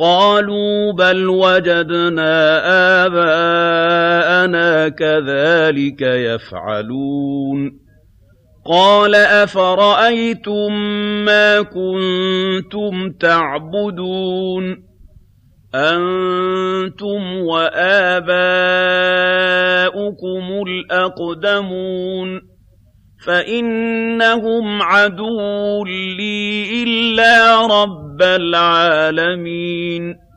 قَالُوا بَلْ وَجَدْنَا آبَاءَنَا كَذَٰلِكَ يَفْعَلُونَ. قَالَ أَفَرَأَيْتُم مَّا كُنتُمْ تَعْبُدُونَ؟ أَنتُمْ وَآبَاؤُكُمُ الْأَقْدَمُونَ. فَإِنَّهُمْ عَدُوٌّ لِّي إِلَّا رَبَّ الْعَالَمِينَ.